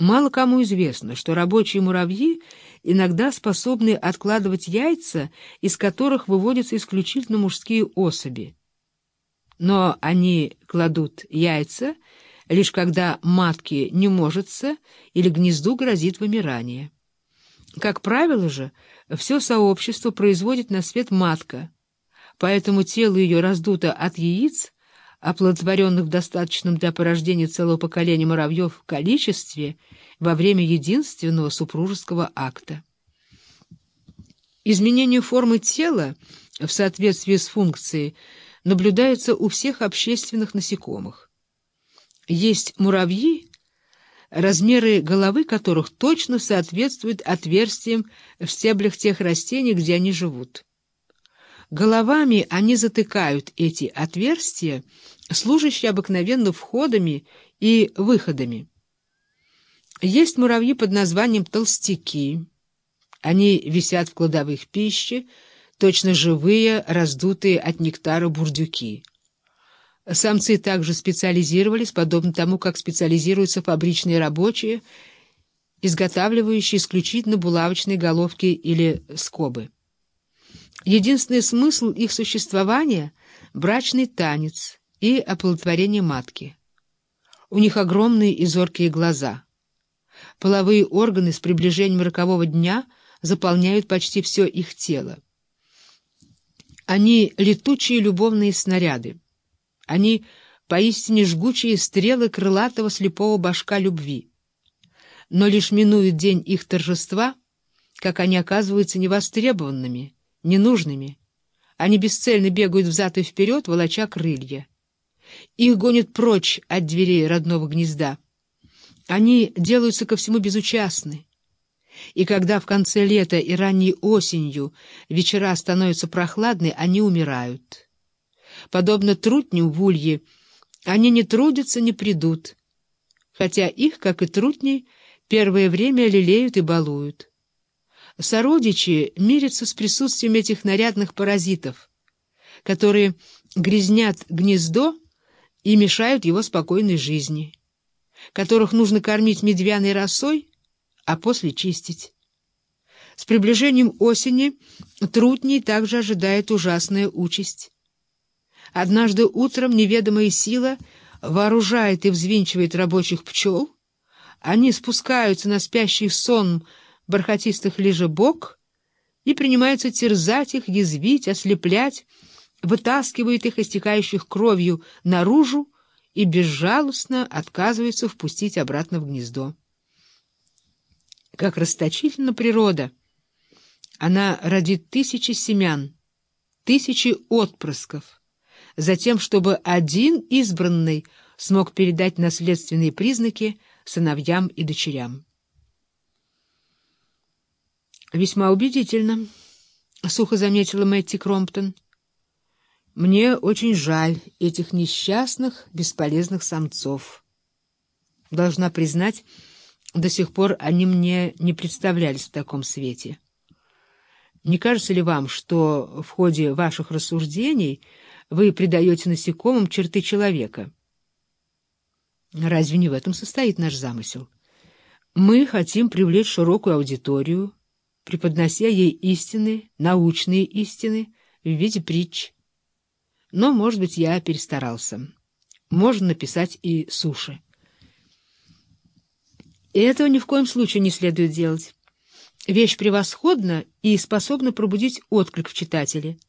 Мало кому известно, что рабочие муравьи иногда способны откладывать яйца, из которых выводятся исключительно мужские особи. Но они кладут яйца, лишь когда матке не можется или гнезду грозит вымирание. Как правило же, все сообщество производит на свет матка, поэтому тело ее раздуто от яиц, оплодотворенных в достаточном для порождения целого поколения муравьев количестве во время единственного супружеского акта. Изменение формы тела в соответствии с функцией наблюдается у всех общественных насекомых. Есть муравьи, размеры головы которых точно соответствуют отверстиям в стеблях тех растений, где они живут. Головами они затыкают эти отверстия, служащие обыкновенно входами и выходами. Есть муравьи под названием толстяки. Они висят в кладовых пищи, точно живые, раздутые от нектара бурдюки. Самцы также специализировались, подобно тому, как специализируются фабричные рабочие, изготавливающие исключительно булавочные головки или скобы. Единственный смысл их существования — брачный танец и оплодотворение матки. У них огромные и зоркие глаза. Половые органы с приближением рокового дня заполняют почти все их тело. Они — летучие любовные снаряды. Они — поистине жгучие стрелы крылатого слепого башка любви. Но лишь минует день их торжества, как они оказываются невостребованными, ненужными. Они бесцельно бегают взад и вперед, волоча крылья. Их гонят прочь от дверей родного гнезда. Они делаются ко всему безучастны. И когда в конце лета и ранней осенью вечера становятся прохладны, они умирают. Подобно трутню в улье, они не трудятся, не придут, хотя их, как и трутней, первое время лелеют и балуют. Сородичи мирятся с присутствием этих нарядных паразитов, которые грязнят гнездо и мешают его спокойной жизни, которых нужно кормить медвяной росой, а после чистить. С приближением осени трутней также ожидает ужасная участь. Однажды утром неведомая сила вооружает и взвинчивает рабочих пчел, они спускаются на спящий сон бархатистых лежебок и принимаются терзать их, язвить, ослеплять, вытаскивают их, истекающих кровью, наружу и безжалостно отказываются впустить обратно в гнездо. Как расточительна природа! Она родит тысячи семян, тысячи отпрысков, затем, чтобы один избранный смог передать наследственные признаки сыновьям и дочерям. «Весьма убедительно», — сухо заметила Мэтти Кромптон. Мне очень жаль этих несчастных, бесполезных самцов. Должна признать, до сих пор они мне не представлялись в таком свете. Не кажется ли вам, что в ходе ваших рассуждений вы придаете насекомым черты человека? Разве не в этом состоит наш замысел? Мы хотим привлечь широкую аудиторию, преподнося ей истины, научные истины в виде притч. Но, может быть, я перестарался. Можно написать и суши. И этого ни в коем случае не следует делать. Вещь превосходна и способна пробудить отклик в читателе —